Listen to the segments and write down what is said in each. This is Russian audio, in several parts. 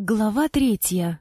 Глава третья.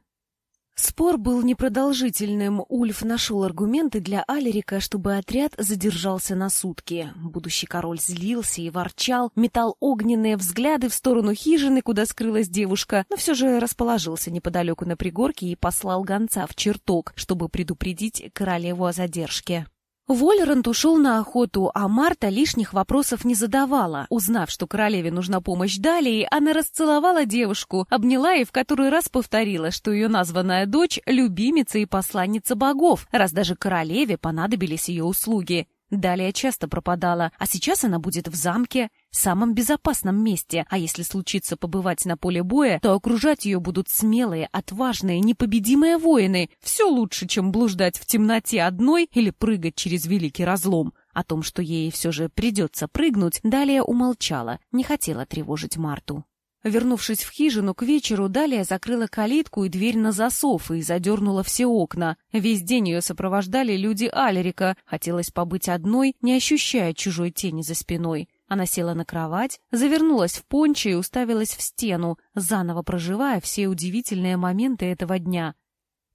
Спор был непродолжительным. Ульф нашел аргументы для Алерика, чтобы отряд задержался на сутки. Будущий король злился и ворчал, метал огненные взгляды в сторону хижины, куда скрылась девушка, но все же расположился неподалеку на пригорке и послал гонца в чертог, чтобы предупредить королеву о задержке. Вольрант ушел на охоту, а Марта лишних вопросов не задавала. Узнав, что королеве нужна помощь Далии, она расцеловала девушку, обняла и в который раз повторила, что ее названная дочь — любимица и посланница богов, раз даже королеве понадобились ее услуги. Далее часто пропадала, а сейчас она будет в замке, самом безопасном месте, а если случится побывать на поле боя, то окружать ее будут смелые, отважные, непобедимые воины. Все лучше, чем блуждать в темноте одной или прыгать через великий разлом. О том, что ей все же придется прыгнуть, Далее умолчала, не хотела тревожить Марту. Вернувшись в хижину к вечеру, Далия закрыла калитку и дверь на засов и задернула все окна. Весь день ее сопровождали люди Алерика. Хотелось побыть одной, не ощущая чужой тени за спиной. Она села на кровать, завернулась в пончо и уставилась в стену, заново проживая все удивительные моменты этого дня.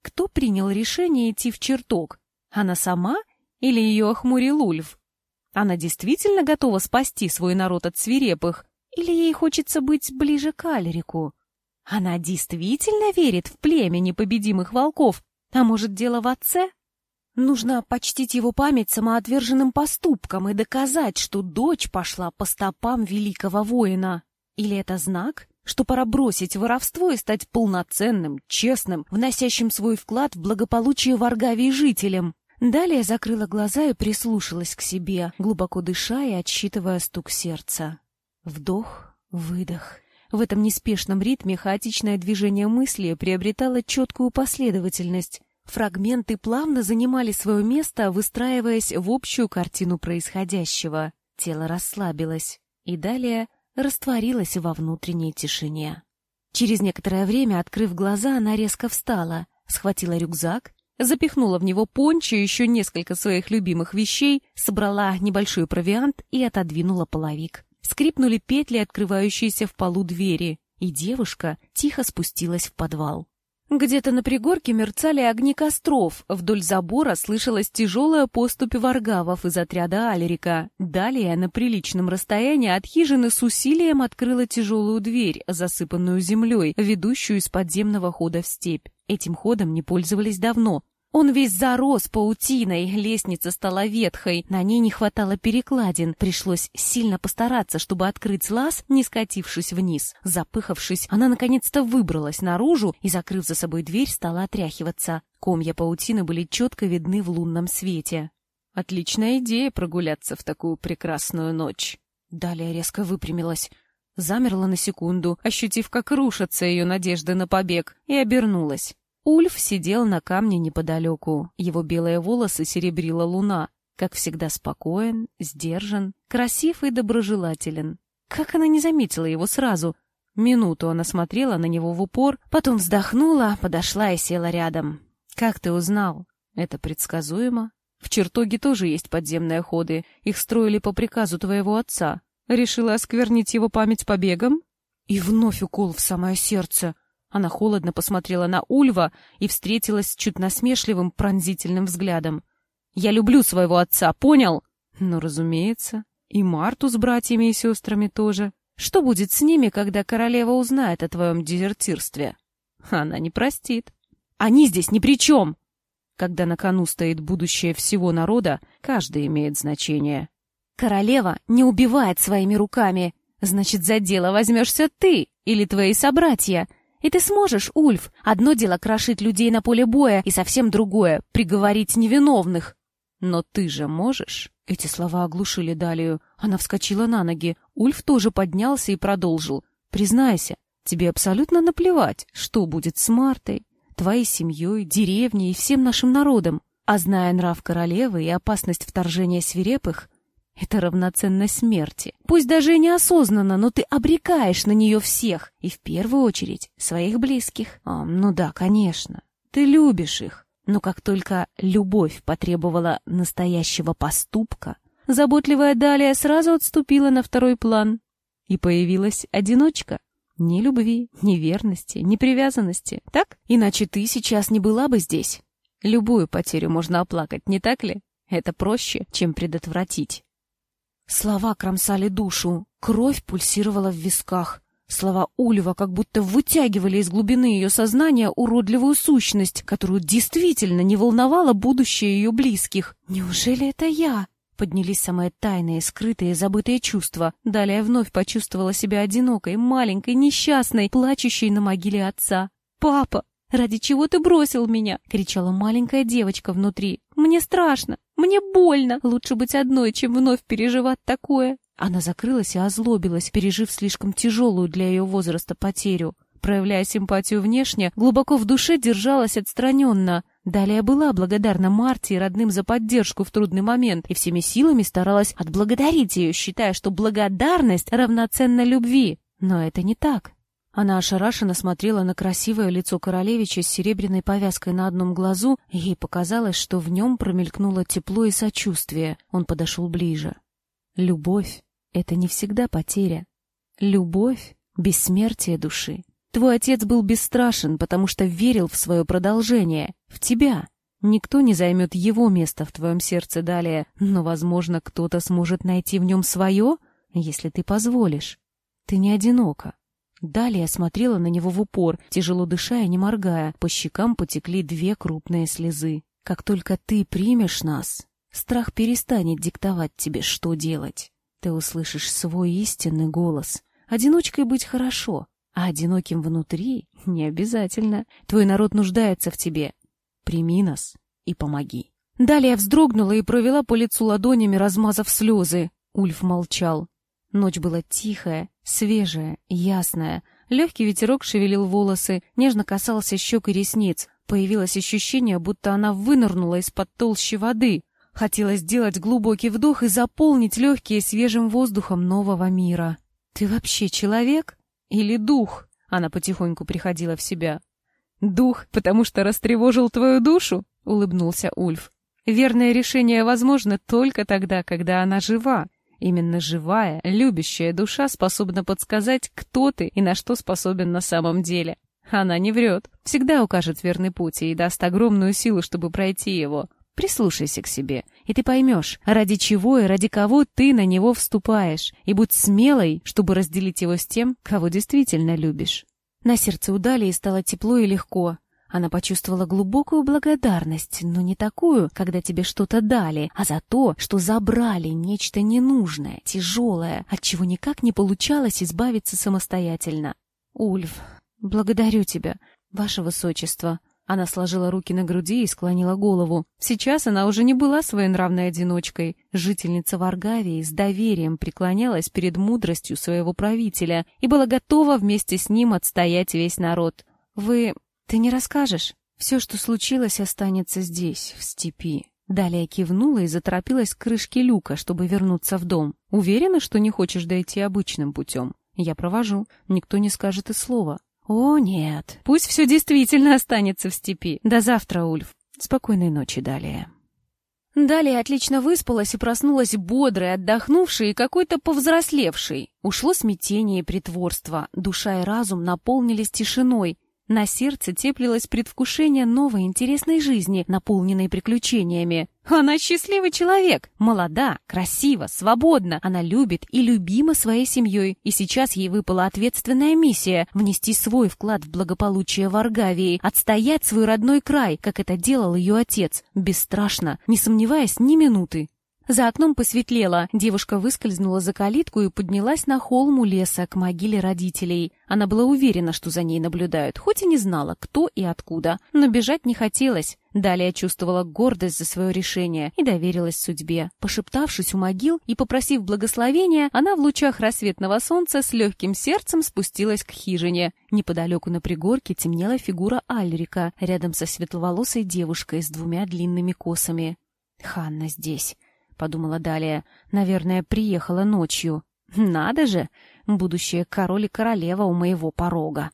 Кто принял решение идти в чертог? Она сама или ее охмурил Ульф? Она действительно готова спасти свой народ от свирепых? Или ей хочется быть ближе к Альрику? Она действительно верит в племя непобедимых волков? А может, дело в отце? Нужно почтить его память самоотверженным поступком и доказать, что дочь пошла по стопам великого воина. Или это знак, что пора бросить воровство и стать полноценным, честным, вносящим свой вклад в благополучие Варгавии жителям? Далее закрыла глаза и прислушалась к себе, глубоко дыша и отсчитывая стук сердца. Вдох, выдох. В этом неспешном ритме хаотичное движение мысли приобретало четкую последовательность. Фрагменты плавно занимали свое место, выстраиваясь в общую картину происходящего. Тело расслабилось и далее растворилось во внутренней тишине. Через некоторое время, открыв глаза, она резко встала, схватила рюкзак, запихнула в него пончо и еще несколько своих любимых вещей, собрала небольшой провиант и отодвинула половик. Скрипнули петли, открывающиеся в полу двери, и девушка тихо спустилась в подвал. Где-то на пригорке мерцали огни костров, вдоль забора слышалась тяжелая поступь варгавов из отряда Алерика. Далее, на приличном расстоянии от хижины с усилием открыла тяжелую дверь, засыпанную землей, ведущую из подземного хода в степь. Этим ходом не пользовались давно, он весь зарос паутиной, лестница стала ветхой, на ней не хватало перекладин, пришлось сильно постараться, чтобы открыть лаз, не скатившись вниз. Запыхавшись, она наконец-то выбралась наружу и, закрыв за собой дверь, стала отряхиваться. Комья паутины были четко видны в лунном свете. Отличная идея прогуляться в такую прекрасную ночь. Далее резко выпрямилась. Замерла на секунду, ощутив, как рушатся ее надежды на побег, и обернулась. Ульф сидел на камне неподалеку. Его белые волосы серебрила луна. Как всегда спокоен, сдержан, красив и доброжелателен. Как она не заметила его сразу? Минуту она смотрела на него в упор, потом вздохнула, подошла и села рядом. «Как ты узнал?» «Это предсказуемо. В чертоге тоже есть подземные ходы. Их строили по приказу твоего отца. Решила осквернить его память побегом?» И вновь укол в самое сердце. Она холодно посмотрела на Ульва и встретилась с чуть насмешливым пронзительным взглядом. «Я люблю своего отца, понял?» «Ну, разумеется. И Марту с братьями и сестрами тоже. Что будет с ними, когда королева узнает о твоем дезертирстве?» «Она не простит. Они здесь ни при чем!» Когда на кону стоит будущее всего народа, каждый имеет значение. «Королева не убивает своими руками. Значит, за дело возьмешься ты или твои собратья. И ты сможешь, Ульф. Одно дело крошить людей на поле боя, и совсем другое — приговорить невиновных. Но ты же можешь? Эти слова оглушили Далию. Она вскочила на ноги. Ульф тоже поднялся и продолжил. Признайся, тебе абсолютно наплевать, что будет с Мартой, твоей семьей, деревней и всем нашим народом. А зная нрав королевы и опасность вторжения свирепых, это равноценно смерти. Пусть даже и неосознанно, но ты обрекаешь на нее всех. И в первую очередь своих близких. А, ну да, конечно. Ты любишь их. Но как только любовь потребовала настоящего поступка, заботливая Далия сразу отступила на второй план. И появилась одиночка. Ни любви, ни верности, ни привязанности, так? Иначе ты сейчас не была бы здесь. Любую потерю можно оплакать, не так ли? Это проще, чем предотвратить. Слова кромсали душу, кровь пульсировала в висках. Слова Ульва как будто вытягивали из глубины ее сознания уродливую сущность, которую действительно не волновало будущее ее близких. «Неужели это я?» Поднялись самые тайные, скрытые, забытые чувства. Далее вновь почувствовала себя одинокой, маленькой, несчастной, плачущей на могиле отца. «Папа, ради чего ты бросил меня?» — кричала маленькая девочка внутри. «Мне страшно, мне больно. Лучше быть одной, чем вновь переживать такое». Она закрылась и озлобилась, пережив слишком тяжелую для ее возраста потерю. Проявляя симпатию внешне, глубоко в душе держалась отстраненно. Далее была благодарна Марте и родным за поддержку в трудный момент и всеми силами старалась отблагодарить ее, считая, что благодарность равноценна любви. Но это не так. Она ошарашенно смотрела на красивое лицо королевича с серебряной повязкой на одном глазу, и ей показалось, что в нем промелькнуло тепло и сочувствие. Он подошел ближе. Любовь — это не всегда потеря. Любовь — бессмертие души. Твой отец был бесстрашен, потому что верил в свое продолжение, в тебя. Никто не займет его место в твоем сердце далее, но, возможно, кто-то сможет найти в нем свое, если ты позволишь. Ты не одинока. Далее смотрела на него в упор, тяжело дыша и не моргая. По щекам потекли две крупные слезы. Как только ты примешь нас, Страх перестанет диктовать тебе, что делать. Ты услышишь свой истинный голос. Одиночкой быть хорошо, а одиноким внутри не обязательно. Твой народ нуждается в тебе. Прими нас и помоги. Далее вздрогнула и провела по лицу ладонями, размазав слезы. Ульф молчал. Ночь была тихая, свежая, ясная. Легкий ветерок шевелил волосы, нежно касался щек и ресниц. Появилось ощущение, будто она вынырнула из-под толщи воды. Хотелось сделать глубокий вдох и заполнить легкие свежим воздухом нового мира. «Ты вообще человек? Или дух?» Она потихоньку приходила в себя. «Дух, потому что растревожил твою душу?» — улыбнулся Ульф. «Верное решение возможно только тогда, когда она жива. Именно живая, любящая душа способна подсказать, кто ты и на что способен на самом деле. Она не врет, всегда укажет верный путь и даст огромную силу, чтобы пройти его. Прислушайся к себе, и ты поймешь, ради чего и ради кого ты на него вступаешь, и будь смелой, чтобы разделить его с тем, кого действительно любишь. На сердце у Далии стало тепло и легко. Она почувствовала глубокую благодарность, но не такую, когда тебе что-то дали, а за то, что забрали нечто ненужное, тяжелое, от чего никак не получалось избавиться самостоятельно. «Ульф, благодарю тебя, ваше высочество», она сложила руки на груди и склонила голову. Сейчас она уже не была своенравной одиночкой. Жительница Варгавии с доверием преклонялась перед мудростью своего правителя и была готова вместе с ним отстоять весь народ. «Вы... ты не расскажешь? Все, что случилось, останется здесь, в степи». Далее кивнула и заторопилась к крышке люка, чтобы вернуться в дом. «Уверена, что не хочешь дойти обычным путем? Я провожу, никто не скажет и слова. «О, нет, пусть все действительно останется в степи. До завтра, Ульф. Спокойной ночи далее». Далее отлично выспалась и проснулась бодрой, отдохнувшей и какой-то повзрослевшей. Ушло смятение и притворство, душа и разум наполнились тишиной, на сердце теплилось предвкушение новой интересной жизни, наполненной приключениями. Она счастливый человек, молода, красива, свободна. Она любит и любима своей семьей. И сейчас ей выпала ответственная миссия — внести свой вклад в благополучие в Аргавии, отстоять свой родной край, как это делал ее отец, бесстрашно, не сомневаясь ни минуты. За окном посветлело, девушка выскользнула за калитку и поднялась на холм у леса к могиле родителей. Она была уверена, что за ней наблюдают, хоть и не знала, кто и откуда. Но бежать не хотелось. Далее чувствовала гордость за свое решение и доверилась судьбе. Пошептавшись у могил и попросив благословения, она в лучах рассветного солнца с легким сердцем спустилась к хижине. Неподалеку на пригорке темнела фигура Альрика, рядом со светловолосой девушкой с двумя длинными косами. «Ханна здесь», — подумала далее. «Наверное, приехала ночью. Надо же! Будущее король и королева у моего порога».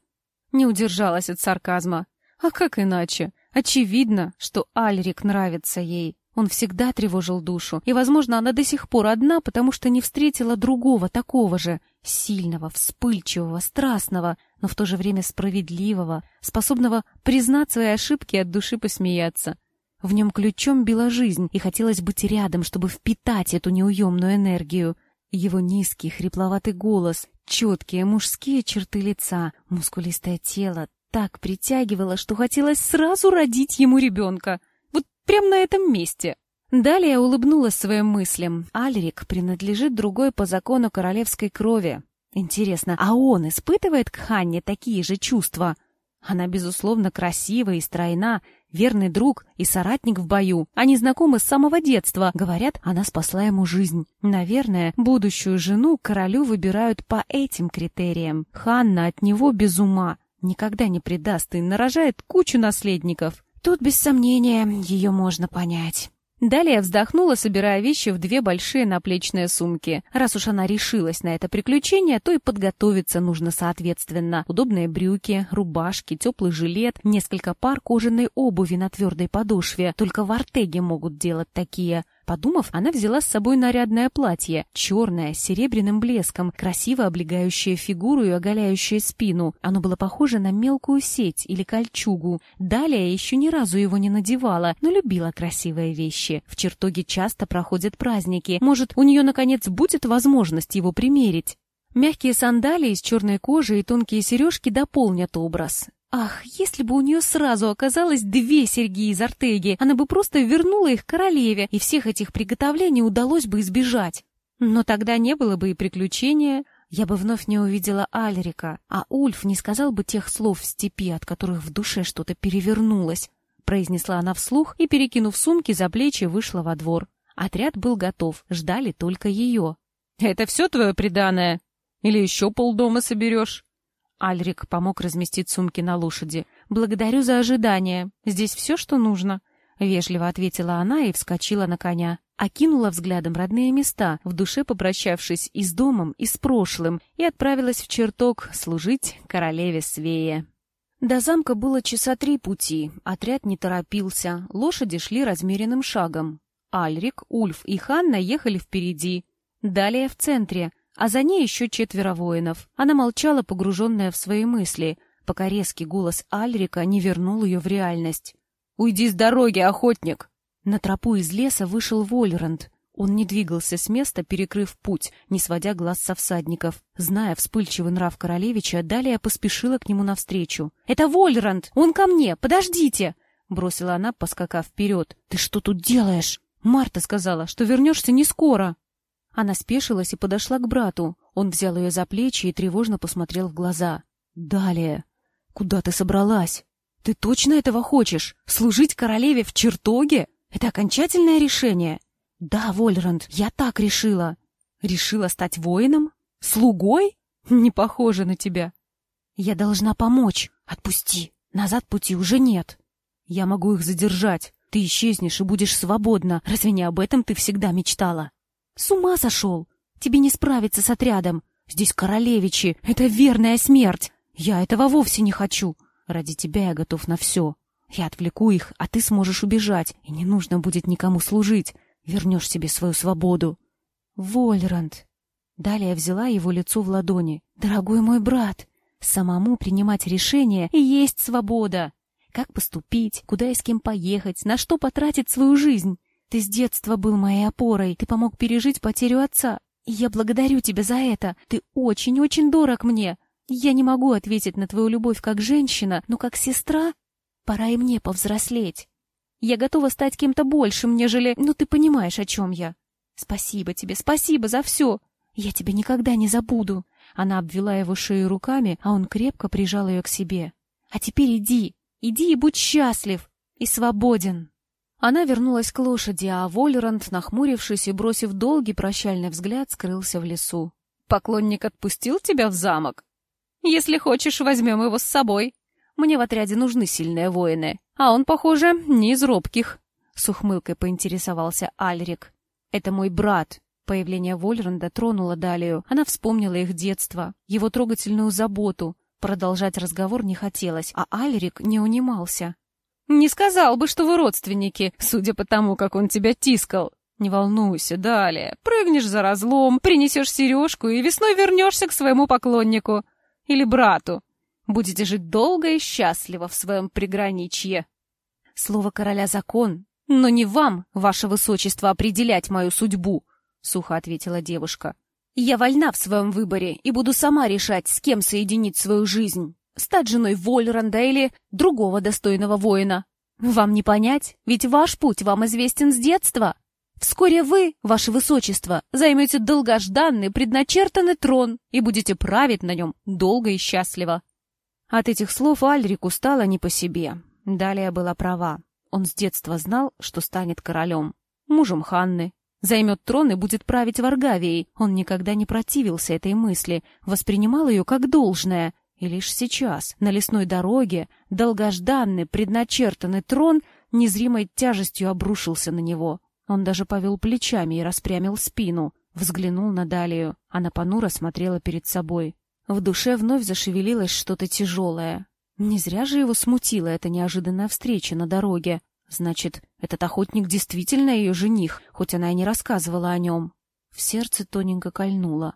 Не удержалась от сарказма. А как иначе? Очевидно, что Альрик нравится ей. Он всегда тревожил душу, и, возможно, она до сих пор одна, потому что не встретила другого такого же, сильного, вспыльчивого, страстного, но в то же время справедливого, способного признать свои ошибки и от души посмеяться. В нем ключом била жизнь, и хотелось быть рядом, чтобы впитать эту неуемную энергию. Его низкий, хрипловатый голос, четкие мужские черты лица, мускулистое тело так притягивало, что хотелось сразу родить ему ребенка. Вот прямо на этом месте. Далее улыбнулась своим мыслям. Альрик принадлежит другой по закону королевской крови. Интересно, а он испытывает к Ханне такие же чувства? Она, безусловно, красива и стройна, верный друг и соратник в бою. Они знакомы с самого детства. Говорят, она спасла ему жизнь. Наверное, будущую жену королю выбирают по этим критериям. Ханна от него без ума. Никогда не предаст и нарожает кучу наследников. Тут, без сомнения, ее можно понять. Далее вздохнула, собирая вещи в две большие наплечные сумки. Раз уж она решилась на это приключение, то и подготовиться нужно соответственно. Удобные брюки, рубашки, теплый жилет, несколько пар кожаной обуви на твердой подошве. Только в Артеге могут делать такие. Подумав, она взяла с собой нарядное платье, черное, с серебряным блеском, красиво облегающее фигуру и оголяющее спину. Оно было похоже на мелкую сеть или кольчугу. Далее еще ни разу его не надевала, но любила красивые вещи. В чертоге часто проходят праздники. Может, у нее, наконец, будет возможность его примерить. Мягкие сандалии из черной кожи и тонкие сережки дополнят образ. Ах, если бы у нее сразу оказалось две серьги из Артеги, она бы просто вернула их королеве, и всех этих приготовлений удалось бы избежать. Но тогда не было бы и приключения. Я бы вновь не увидела Альрика, а Ульф не сказал бы тех слов в степи, от которых в душе что-то перевернулось. Произнесла она вслух и, перекинув сумки за плечи, вышла во двор. Отряд был готов, ждали только ее. — Это все твое преданное? Или еще полдома соберешь? Альрик помог разместить сумки на лошади. «Благодарю за ожидание. Здесь все, что нужно», — вежливо ответила она и вскочила на коня. Окинула взглядом родные места, в душе попрощавшись и с домом, и с прошлым, и отправилась в чертог служить королеве Свея. До замка было часа три пути, отряд не торопился, лошади шли размеренным шагом. Альрик, Ульф и Ханна ехали впереди. Далее в центре, а за ней еще четверо воинов. Она молчала, погруженная в свои мысли, пока резкий голос Альрика не вернул ее в реальность. «Уйди с дороги, охотник!» На тропу из леса вышел Вольранд. Он не двигался с места, перекрыв путь, не сводя глаз со всадников. Зная вспыльчивый нрав королевича, далее поспешила к нему навстречу. «Это Вольранд! Он ко мне! Подождите!» Бросила она, поскакав вперед. «Ты что тут делаешь?» «Марта сказала, что вернешься не скоро». Она спешилась и подошла к брату. Он взял ее за плечи и тревожно посмотрел в глаза. «Далее. Куда ты собралась? Ты точно этого хочешь? Служить королеве в чертоге? Это окончательное решение?» «Да, Вольранд, я так решила». «Решила стать воином? Слугой? Не похоже на тебя». «Я должна помочь. Отпусти. Назад пути уже нет». «Я могу их задержать. Ты исчезнешь и будешь свободна. Разве не об этом ты всегда мечтала?» С ума сошел! Тебе не справиться с отрядом. Здесь королевичи. Это верная смерть. Я этого вовсе не хочу. Ради тебя я готов на все. Я отвлеку их, а ты сможешь убежать, и не нужно будет никому служить. Вернешь себе свою свободу. Вольранд. Далее взяла его лицо в ладони. Дорогой мой брат, самому принимать решение и есть свобода. Как поступить, куда и с кем поехать, на что потратить свою жизнь. Ты с детства был моей опорой, ты помог пережить потерю отца. И я благодарю тебя за это. Ты очень-очень дорог мне. Я не могу ответить на твою любовь как женщина, но как сестра пора и мне повзрослеть. Я готова стать кем-то большим, нежели... Ну, ты понимаешь, о чем я. Спасибо тебе, спасибо за все. Я тебя никогда не забуду. Она обвела его шею руками, а он крепко прижал ее к себе. А теперь иди, иди и будь счастлив и свободен. Она вернулась к лошади, а Вольранд, нахмурившись и бросив долгий прощальный взгляд, скрылся в лесу. «Поклонник отпустил тебя в замок? Если хочешь, возьмем его с собой. Мне в отряде нужны сильные воины, а он, похоже, не из робких», — с ухмылкой поинтересовался Альрик. «Это мой брат». Появление Вольранда тронуло Далию. Она вспомнила их детство, его трогательную заботу. Продолжать разговор не хотелось, а Альрик не унимался. Не сказал бы, что вы родственники, судя по тому, как он тебя тискал. Не волнуйся, далее. Прыгнешь за разлом, принесешь сережку и весной вернешься к своему поклоннику. Или брату. Будете жить долго и счастливо в своем приграничье. Слово короля закон, но не вам, ваше высочество, определять мою судьбу, — сухо ответила девушка. Я вольна в своем выборе и буду сама решать, с кем соединить свою жизнь. Стать женой Вольранда или другого достойного воина. Вам не понять, ведь ваш путь вам известен с детства. Вскоре вы, ваше высочество, займете долгожданный предначертанный трон и будете править на нем долго и счастливо. От этих слов Альрику стало не по себе. Далее была права. Он с детства знал, что станет королем, мужем Ханны. Займет трон и будет править в Аргавией. Он никогда не противился этой мысли, воспринимал ее как должное. И лишь сейчас, на лесной дороге, долгожданный, предначертанный трон незримой тяжестью обрушился на него. Он даже повел плечами и распрямил спину, взглянул на Далию. Она понуро смотрела перед собой. В душе вновь зашевелилось что-то тяжелое. Не зря же его смутила эта неожиданная встреча на дороге. Значит, этот охотник действительно ее жених, хоть она и не рассказывала о нем. В сердце тоненько кольнуло.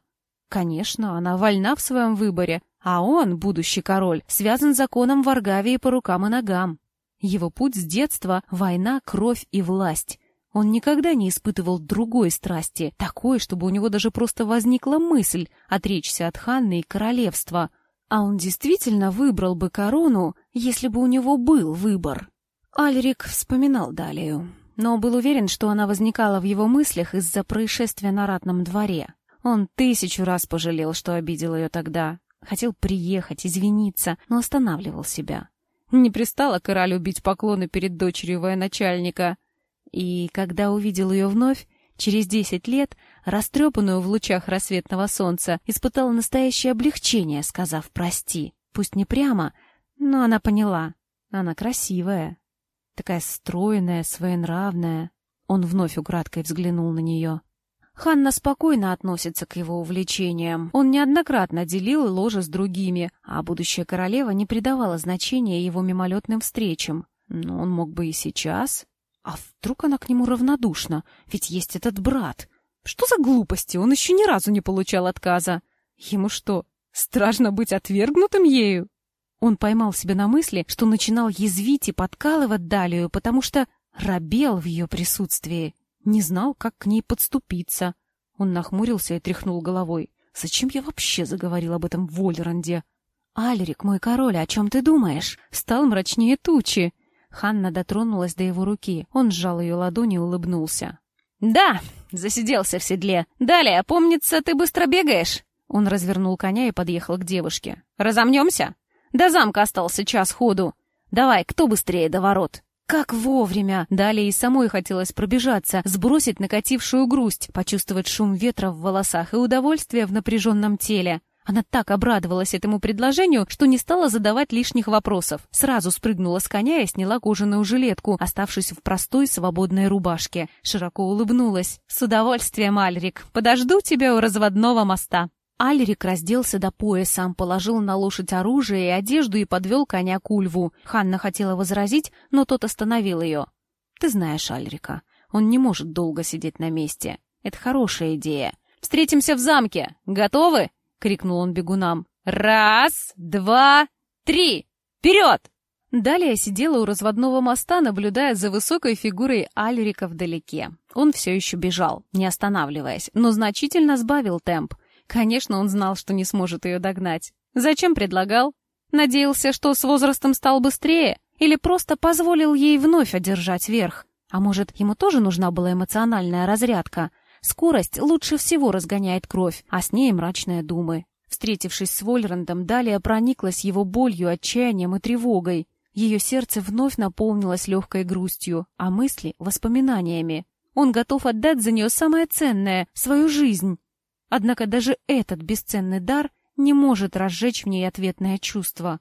Конечно, она вольна в своем выборе, а он, будущий король, связан законом в Аргавии по рукам и ногам. Его путь с детства — война, кровь и власть. Он никогда не испытывал другой страсти, такой, чтобы у него даже просто возникла мысль отречься от Ханны и королевства. А он действительно выбрал бы корону, если бы у него был выбор. Альрик вспоминал Далию, но был уверен, что она возникала в его мыслях из-за происшествия на ратном дворе. Он тысячу раз пожалел, что обидел ее тогда. Хотел приехать, извиниться, но останавливал себя. Не пристало королю бить поклоны перед дочерью военачальника. И когда увидел ее вновь, через десять лет, растрепанную в лучах рассветного солнца, испытал настоящее облегчение, сказав «прости». Пусть не прямо, но она поняла. Она красивая, такая стройная, своенравная. Он вновь украдкой взглянул на нее. Ханна спокойно относится к его увлечениям. Он неоднократно делил ложе с другими, а будущая королева не придавала значения его мимолетным встречам. Но он мог бы и сейчас. А вдруг она к нему равнодушна? Ведь есть этот брат. Что за глупости? Он еще ни разу не получал отказа. Ему что, страшно быть отвергнутым ею? Он поймал себя на мысли, что начинал язвить и подкалывать Далию, потому что робел в ее присутствии, не знал, как к ней подступиться. Он нахмурился и тряхнул головой. «Зачем я вообще заговорил об этом Вольранде?» «Альрик, мой король, о чем ты думаешь?» Стал мрачнее тучи. Ханна дотронулась до его руки. Он сжал ее ладони и улыбнулся. «Да!» — засиделся в седле. «Далее, помнится, ты быстро бегаешь?» Он развернул коня и подъехал к девушке. «Разомнемся?» «До замка остался час ходу. Давай, кто быстрее до ворот?» Как вовремя! Далее и самой хотелось пробежаться, сбросить накатившую грусть, почувствовать шум ветра в волосах и удовольствие в напряженном теле. Она так обрадовалась этому предложению, что не стала задавать лишних вопросов. Сразу спрыгнула с коня и сняла кожаную жилетку, оставшись в простой свободной рубашке. Широко улыбнулась. «С удовольствием, Альрик. Подожду тебя у разводного моста». Альрик разделся до пояса, положил на лошадь оружие и одежду и подвел коня к Ульву. Ханна хотела возразить, но тот остановил ее. «Ты знаешь Альрика. Он не может долго сидеть на месте. Это хорошая идея. Встретимся в замке. Готовы?» крикнул он бегунам. «Раз, два, три! Вперед!» Далее сидела у разводного моста, наблюдая за высокой фигурой Альрика вдалеке. Он все еще бежал, не останавливаясь, но значительно сбавил темп. Конечно, он знал, что не сможет ее догнать. Зачем предлагал? Надеялся, что с возрастом стал быстрее? Или просто позволил ей вновь одержать верх? А может, ему тоже нужна была эмоциональная разрядка? Скорость лучше всего разгоняет кровь, а с ней мрачные думы. Встретившись с Вольрандом, Далия прониклась его болью, отчаянием и тревогой. Ее сердце вновь наполнилось легкой грустью, а мысли — воспоминаниями. Он готов отдать за нее самое ценное — свою жизнь. Однако даже этот бесценный дар не может разжечь в ней ответное чувство.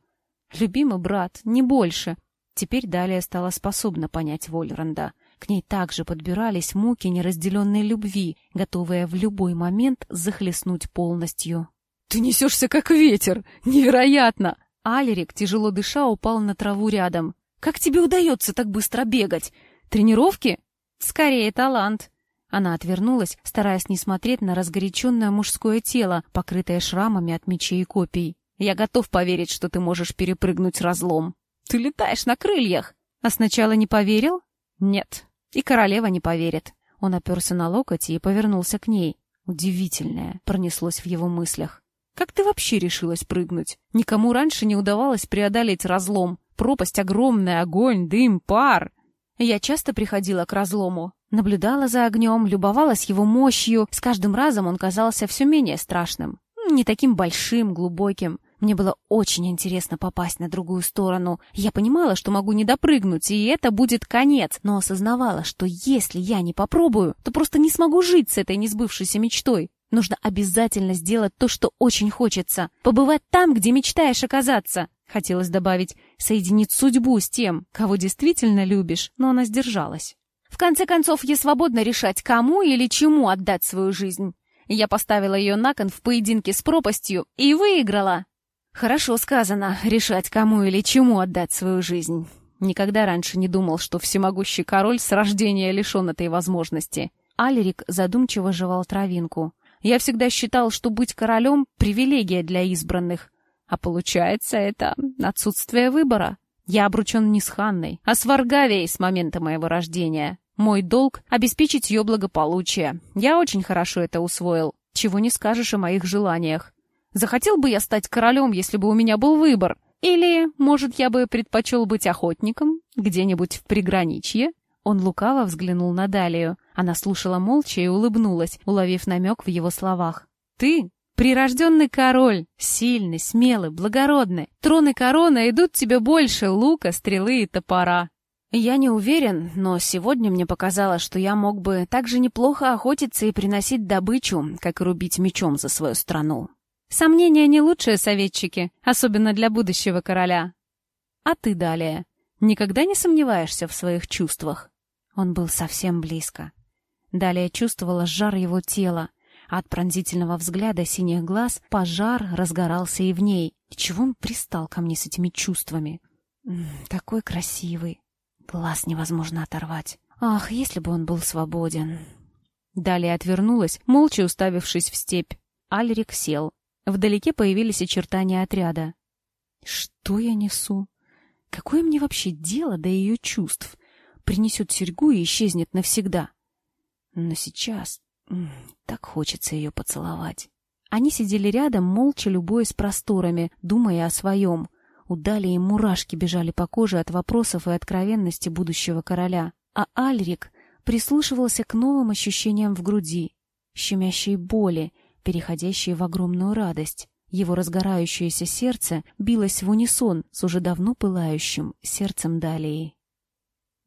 Любимый брат, не больше. Теперь Далия стала способна понять Вольранда. К ней также подбирались муки неразделенной любви, готовые в любой момент захлестнуть полностью. «Ты несешься, как ветер! Невероятно!» Алерик, тяжело дыша, упал на траву рядом. Как тебе удается так быстро бегать? Тренировки? Скорее, талант. Она отвернулась, стараясь не смотреть на разгоряченное мужское тело, покрытое шрамами от мечей и копий. Я готов поверить, что ты можешь перепрыгнуть разлом. Ты летаешь на крыльях. А сначала не поверил? Нет. И королева не поверит. Он оперся на локоть и повернулся к ней. Удивительное пронеслось в его мыслях. Как ты вообще решилась прыгнуть? Никому раньше не удавалось преодолеть разлом. Пропасть огромная, огонь, дым, пар. Я часто приходила к разлому, наблюдала за огнем, любовалась его мощью. С каждым разом он казался все менее страшным. Не таким большим, глубоким. Мне было очень интересно попасть на другую сторону. Я понимала, что могу не допрыгнуть, и это будет конец, но осознавала, что если я не попробую, то просто не смогу жить с этой несбывшейся мечтой. Нужно обязательно сделать то, что очень хочется. Побывать там, где мечтаешь оказаться. Хотелось добавить, соединить судьбу с тем, кого действительно любишь, но она сдержалась. В конце концов, я свободна решать, кому или чему отдать свою жизнь. Я поставила ее на кон в поединке с пропастью и выиграла. Хорошо сказано, решать, кому или чему отдать свою жизнь. Никогда раньше не думал, что всемогущий король с рождения лишен этой возможности. Алерик задумчиво жевал травинку. Я всегда считал, что быть королем — привилегия для избранных. А получается, это отсутствие выбора. Я обручен не с Ханной, а с Варгавией с момента моего рождения. Мой долг — обеспечить ее благополучие. Я очень хорошо это усвоил. Чего не скажешь о моих желаниях. Захотел бы я стать королем, если бы у меня был выбор? Или, может, я бы предпочел быть охотником где-нибудь в приграничье?» Он лукаво взглянул на Далию. Она слушала молча и улыбнулась, уловив намек в его словах. «Ты прирожденный король, сильный, смелый, благородный. Трон и корона идут тебе больше лука, стрелы и топора. Я не уверен, но сегодня мне показалось, что я мог бы так же неплохо охотиться и приносить добычу, как и рубить мечом за свою страну. Сомнения не лучшие советчики, особенно для будущего короля. А ты далее. Никогда не сомневаешься в своих чувствах? Он был совсем близко. Далее чувствовала жар его тела. От пронзительного взгляда синих глаз пожар разгорался и в ней. Чего он пристал ко мне с этими чувствами? Такой красивый. Глаз невозможно оторвать. Ах, если бы он был свободен. Далее отвернулась, молча уставившись в степь. Альрик сел, Вдалеке появились очертания отряда. Что я несу? Какое мне вообще дело до ее чувств? Принесет серьгу и исчезнет навсегда. Но сейчас так хочется ее поцеловать. Они сидели рядом, молча любуясь просторами, думая о своем. У Далии мурашки бежали по коже от вопросов и откровенности будущего короля. А Альрик прислушивался к новым ощущениям в груди, щемящей боли, переходящей в огромную радость. Его разгорающееся сердце билось в унисон с уже давно пылающим сердцем Далии.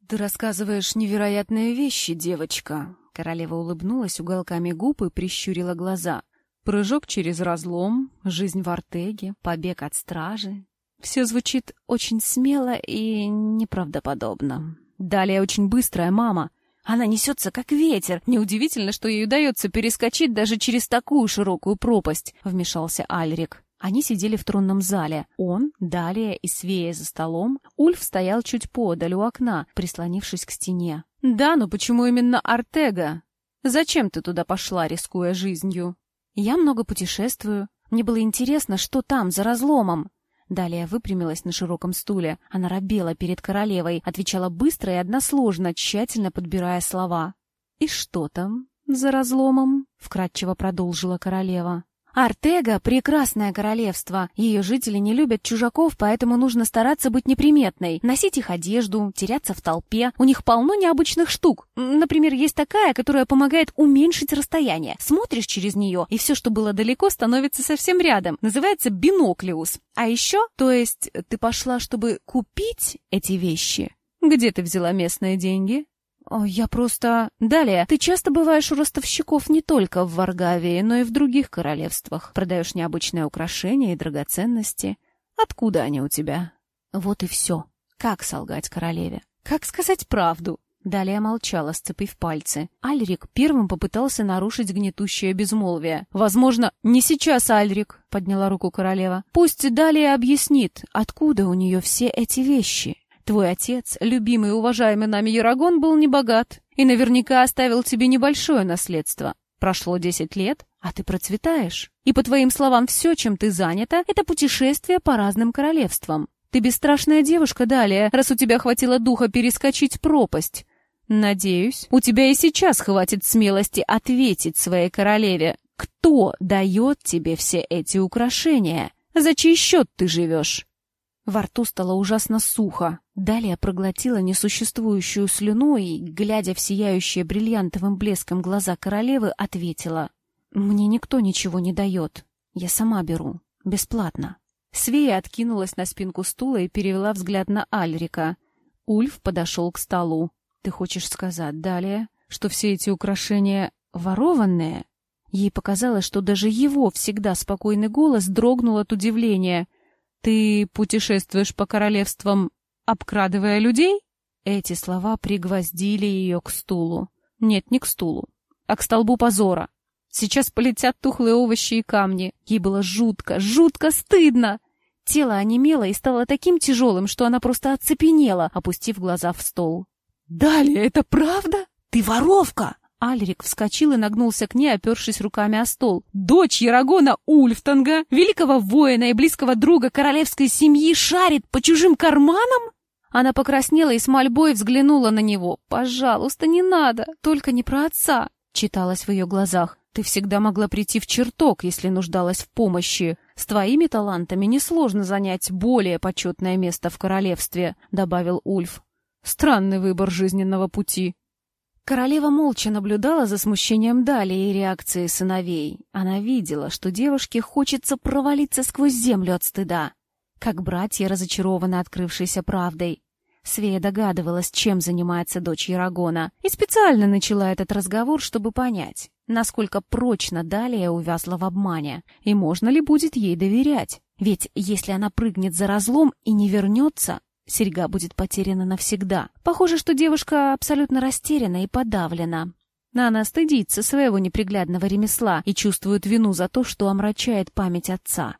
«Ты рассказываешь невероятные вещи, девочка!» Королева улыбнулась уголками губ и прищурила глаза. «Прыжок через разлом, жизнь в Артеге, побег от стражи. Все звучит очень смело и неправдоподобно. Далее очень быстрая мама. Она несется, как ветер. Неудивительно, что ей удается перескочить даже через такую широкую пропасть», — вмешался Альрик. Они сидели в тронном зале. Он, Далия и Свея за столом. Ульф стоял чуть подаль у окна, прислонившись к стене. «Да, но почему именно Артега? Зачем ты туда пошла, рискуя жизнью?» «Я много путешествую. Мне было интересно, что там, за разломом. Далее выпрямилась на широком стуле. Она робела перед королевой, отвечала быстро и односложно, тщательно подбирая слова. «И что там за разломом?» — вкратчиво продолжила королева. Артега — прекрасное королевство. Ее жители не любят чужаков, поэтому нужно стараться быть неприметной. Носить их одежду, теряться в толпе. У них полно необычных штук. Например, есть такая, которая помогает уменьшить расстояние. Смотришь через нее, и все, что было далеко, становится совсем рядом. Называется биноклиус. А еще, то есть, ты пошла, чтобы купить эти вещи? Где ты взяла местные деньги? «Я просто...» «Далее, ты часто бываешь у ростовщиков не только в Варгавии, но и в других королевствах. Продаешь необычные украшения и драгоценности. Откуда они у тебя?» Вот и все. Как солгать королеве? Как сказать правду? Далее молчала, сцепив пальцы. Альрик первым попытался нарушить гнетущее безмолвие. «Возможно, не сейчас, Альрик», — подняла руку королева. «Пусть далее объяснит, откуда у нее все эти вещи». Твой отец, любимый и уважаемый нами Ярагон, был небогат и наверняка оставил тебе небольшое наследство. Прошло десять лет, а ты процветаешь. И, по твоим словам, все, чем ты занята, это путешествие по разным королевствам. Ты бесстрашная девушка далее, раз у тебя хватило духа перескочить пропасть. Надеюсь, у тебя и сейчас хватит смелости ответить своей королеве, кто дает тебе все эти украшения? За чей счет ты живешь? Во рту стало ужасно сухо. Далее проглотила несуществующую слюну и, глядя в сияющие бриллиантовым блеском глаза королевы, ответила. «Мне никто ничего не дает. Я сама беру. Бесплатно». Свея откинулась на спинку стула и перевела взгляд на Альрика. Ульф подошел к столу. «Ты хочешь сказать, далее, что все эти украшения ворованные?» Ей показалось, что даже его всегда спокойный голос дрогнул от удивления. «Ты путешествуешь по королевствам, обкрадывая людей?» Эти слова пригвоздили ее к стулу. Нет, не к стулу, а к столбу позора. Сейчас полетят тухлые овощи и камни. Ей было жутко, жутко стыдно. Тело онемело и стало таким тяжелым, что она просто оцепенела, опустив глаза в стол. «Далее, это правда? Ты воровка!» Альрик вскочил и нагнулся к ней, опершись руками о стол. «Дочь Ярагона Ульфтанга, великого воина и близкого друга королевской семьи, шарит по чужим карманам?» Она покраснела и с мольбой взглянула на него. «Пожалуйста, не надо, только не про отца», — читалось в ее глазах. «Ты всегда могла прийти в чертог, если нуждалась в помощи. С твоими талантами несложно занять более почетное место в королевстве», — добавил Ульф. «Странный выбор жизненного пути». Королева молча наблюдала за смущением Дали и реакцией сыновей. Она видела, что девушке хочется провалиться сквозь землю от стыда, как братья разочарованы открывшейся правдой. Свея догадывалась, чем занимается дочь Ярагона, и специально начала этот разговор, чтобы понять, насколько прочно Далия увязла в обмане, и можно ли будет ей доверять. Ведь если она прыгнет за разлом и не вернется, Серьга будет потеряна навсегда. Похоже, что девушка абсолютно растеряна и подавлена. Она стыдится своего неприглядного ремесла и чувствует вину за то, что омрачает память отца.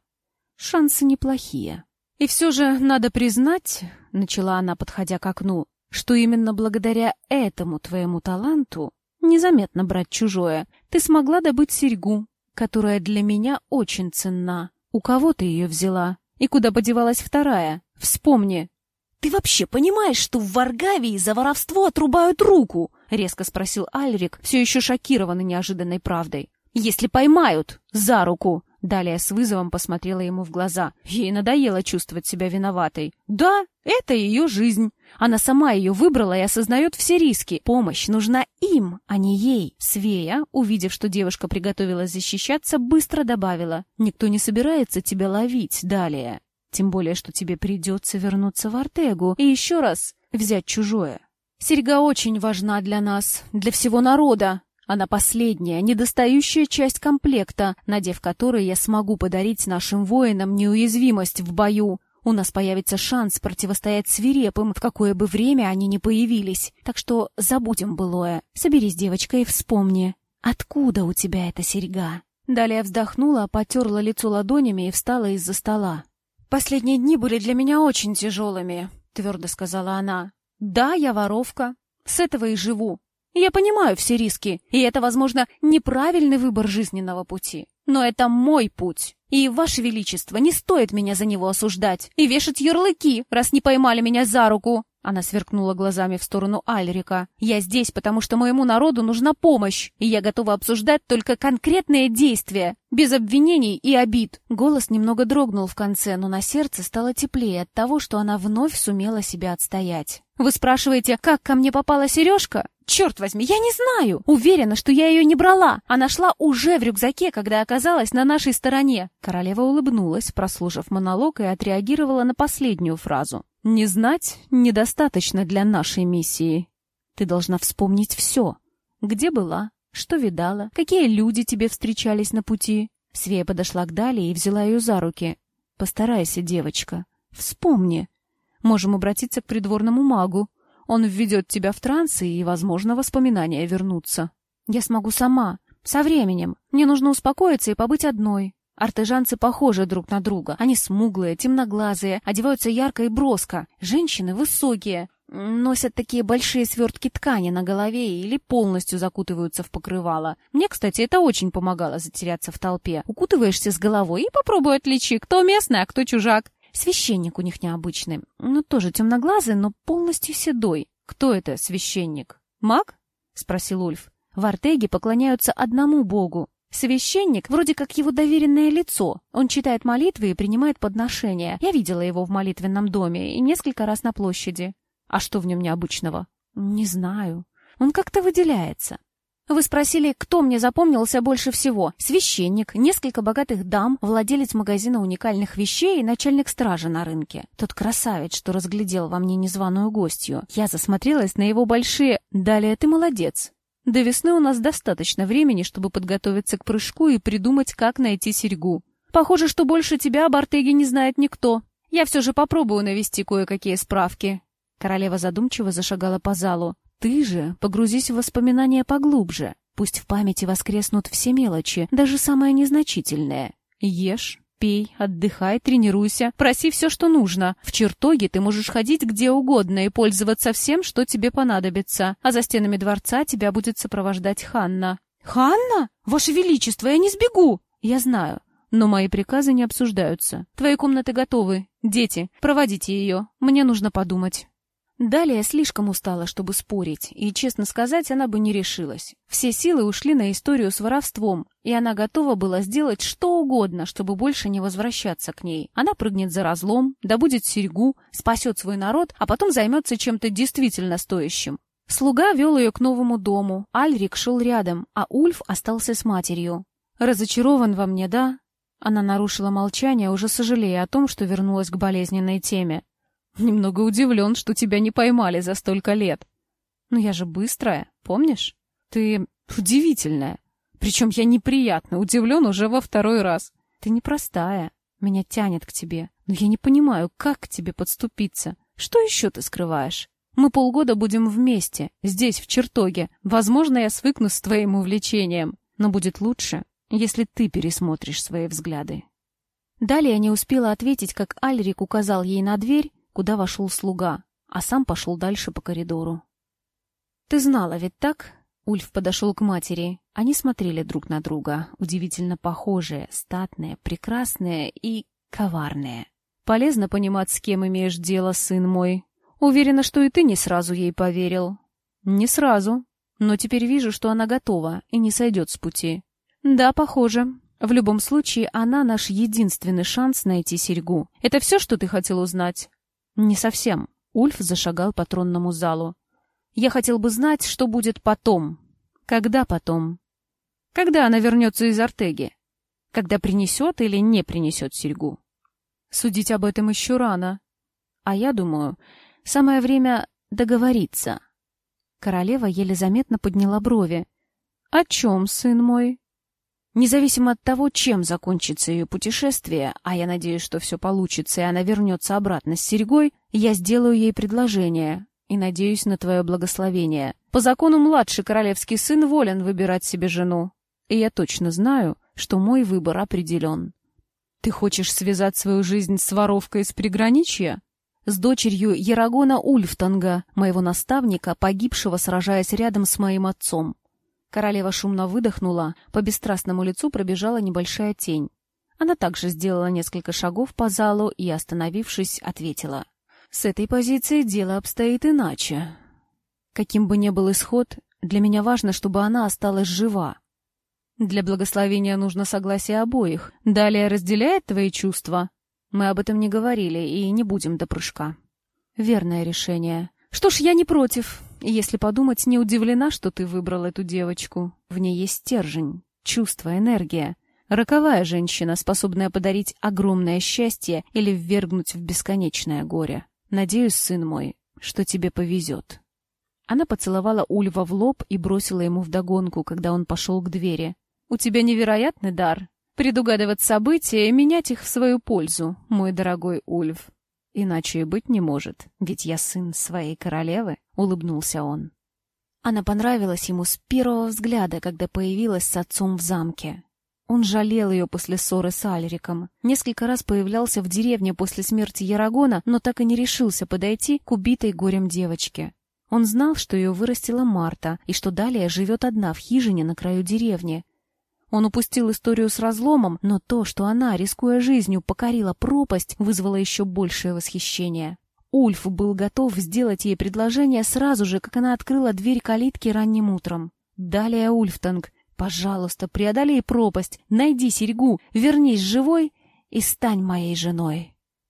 Шансы неплохие. И все же надо признать, — начала она, подходя к окну, — что именно благодаря этому твоему таланту, незаметно брать чужое, ты смогла добыть серьгу, которая для меня очень ценна. У кого ты ее взяла? И куда подевалась вторая? Вспомни, «Ты вообще понимаешь, что в Варгавии за воровство отрубают руку?» — резко спросил Альрик, все еще шокированный неожиданной правдой. «Если поймают за руку!» Далее с вызовом посмотрела ему в глаза. Ей надоело чувствовать себя виноватой. «Да, это ее жизнь. Она сама ее выбрала и осознает все риски. Помощь нужна им, а не ей». Свея, увидев, что девушка приготовилась защищаться, быстро добавила. «Никто не собирается тебя ловить, Далее. Тем более, что тебе придется вернуться в Артегу и еще раз взять чужое. Серьга очень важна для нас, для всего народа. Она последняя, недостающая часть комплекта, надев которой я смогу подарить нашим воинам неуязвимость в бою. У нас появится шанс противостоять свирепым, в какое бы время они ни появились. Так что забудем былое. Соберись, девочка, и вспомни, откуда у тебя эта серьга?» Далее вздохнула, потерла лицо ладонями и встала из-за стола. «Последние дни были для меня очень тяжелыми», — твердо сказала она. «Да, я воровка. С этого и живу. Я понимаю все риски, и это, возможно, неправильный выбор жизненного пути. Но это мой путь. И, Ваше Величество, не стоит меня за него осуждать и вешать ярлыки, раз не поймали меня за руку. Она сверкнула глазами в сторону Альрика. «Я здесь, потому что моему народу нужна помощь, и я готова обсуждать только конкретные действия, без обвинений и обид». Голос немного дрогнул в конце, но на сердце стало теплее от того, что она вновь сумела себя отстоять. «Вы спрашиваете, как ко мне попала сережка? Черт возьми, я не знаю! Уверена, что я ее не брала. Она шла уже в рюкзаке, когда оказалась на нашей стороне». Королева улыбнулась, прослушав монолог, и отреагировала на последнюю фразу. Не знать недостаточно для нашей миссии. Ты должна вспомнить все. Где была, что видала, какие люди тебе встречались на пути. Свея подошла к Дали и взяла ее за руки. Постарайся, девочка. Вспомни. Можем обратиться к придворному магу. Он введет тебя в транс, и, возможно, воспоминания вернутся. Я смогу сама. Со временем. Мне нужно успокоиться и побыть одной. Артежанцы похожи друг на друга. Они смуглые, темноглазые, одеваются ярко и броско. Женщины высокие, носят такие большие свертки ткани на голове или полностью закутываются в покрывало. Мне, кстати, это очень помогало затеряться в толпе. Укутываешься с головой и попробуй отличи, кто местный, а кто чужак. Священник у них необычный. Ну, тоже темноглазый, но полностью седой. Кто это священник? Маг? — спросил Ульф. В Артеге поклоняются одному богу. Священник вроде как его доверенное лицо. Он читает молитвы и принимает подношения. Я видела его в молитвенном доме и несколько раз на площади. А что в нем необычного? Не знаю. Он как-то выделяется. Вы спросили, кто мне запомнился больше всего? Священник, несколько богатых дам, владелец магазина уникальных вещей и начальник стражи на рынке. Тот красавец, что разглядел во мне незваную гостью. Я засмотрелась на его большие «Далее ты молодец». До весны у нас достаточно времени, чтобы подготовиться к прыжку и придумать, как найти серьгу. Похоже, что больше тебя об Артеге не знает никто. Я все же попробую навести кое-какие справки. Королева задумчиво зашагала по залу. Ты же погрузись в воспоминания поглубже. Пусть в памяти воскреснут все мелочи, даже самые незначительные. Ешь, пей, отдыхай, тренируйся, проси все, что нужно. В чертоге ты можешь ходить где угодно и пользоваться всем, что тебе понадобится. А за стенами дворца тебя будет сопровождать Ханна. «Ханна? Ваше Величество, я не сбегу!» «Я знаю, но мои приказы не обсуждаются. Твои комнаты готовы. Дети, проводите ее. Мне нужно подумать». Далее слишком устала, чтобы спорить, и, честно сказать, она бы не решилась. Все силы ушли на историю с воровством, и она готова была сделать что угодно, чтобы больше не возвращаться к ней. Она прыгнет за разлом, добудет серьгу, спасет свой народ, а потом займется чем-то действительно стоящим. Слуга вел ее к новому дому, Альрик шел рядом, а Ульф остался с матерью. «Разочарован во мне, да?» Она нарушила молчание, уже сожалея о том, что вернулась к болезненной теме. Немного удивлен, что тебя не поймали за столько лет. Но я же быстрая, помнишь? Ты удивительная. Причем я неприятно удивлен уже во второй раз. Ты непростая. Меня тянет к тебе. Но я не понимаю, как к тебе подступиться. Что еще ты скрываешь? Мы полгода будем вместе, здесь, в чертоге. Возможно, я свыкнусь с твоим увлечением. Но будет лучше, если ты пересмотришь свои взгляды. Далее не успела ответить, как Альрик указал ей на дверь, куда вошел слуга, а сам пошел дальше по коридору. «Ты знала ведь так?» Ульф подошел к матери. Они смотрели друг на друга, удивительно похожие, статные, прекрасные и коварные. «Полезно понимать, с кем имеешь дело, сын мой. Уверена, что и ты не сразу ей поверил». «Не сразу. Но теперь вижу, что она готова и не сойдет с пути». «Да, похоже. В любом случае, она наш единственный шанс найти серьгу. Это все, что ты хотел узнать?» «Не совсем». Ульф зашагал по тронному залу. «Я хотел бы знать, что будет потом». «Когда потом?» «Когда она вернется из Артеги? Когда принесет или не принесет серьгу?» «Судить об этом еще рано. А я думаю, самое время договориться». Королева еле заметно подняла брови. «О чем, сын мой?» Независимо от того, чем закончится ее путешествие, а я надеюсь, что все получится, и она вернется обратно с серьгой, я сделаю ей предложение и надеюсь на твое благословение. По закону младший королевский сын волен выбирать себе жену. И я точно знаю, что мой выбор определен. Ты хочешь связать свою жизнь с воровкой из приграничья? С дочерью Ярагона Ульфтанга, моего наставника, погибшего, сражаясь рядом с моим отцом. Королева шумно выдохнула, по бесстрастному лицу пробежала небольшая тень. Она также сделала несколько шагов по залу и, остановившись, ответила. «С этой позиции дело обстоит иначе. Каким бы ни был исход, для меня важно, чтобы она осталась жива. Для благословения нужно согласие обоих. Далее разделяет твои чувства? Мы об этом не говорили и не будем до прыжка». «Верное решение. Что ж, я не против. Если подумать, не удивлена, что ты выбрал эту девочку. В ней есть стержень, чувство, энергия. Роковая женщина, способная подарить огромное счастье или ввергнуть в бесконечное горе. Надеюсь, сын мой, что тебе повезет. Она поцеловала Ульва в лоб и бросила ему вдогонку, когда он пошел к двери. «У тебя невероятный дар. Предугадывать события и менять их в свою пользу, мой дорогой Ульв. Иначе и быть не может, ведь я сын своей королевы, — улыбнулся он. Она понравилась ему с первого взгляда, когда появилась с отцом в замке. Он жалел ее после ссоры с Альриком. Несколько раз появлялся в деревне после смерти Ярагона, но так и не решился подойти к убитой горем девочке. Он знал, что ее вырастила Марта, и что далее живет одна в хижине на краю деревни. Он упустил историю с разломом, но то, что она, рискуя жизнью, покорила пропасть, вызвало еще большее восхищение. Ульф был готов сделать ей предложение сразу же, как она открыла дверь калитки ранним утром. Далее Ульфтанг Пожалуйста, преодолей пропасть, найди серьгу, вернись живой и стань моей женой.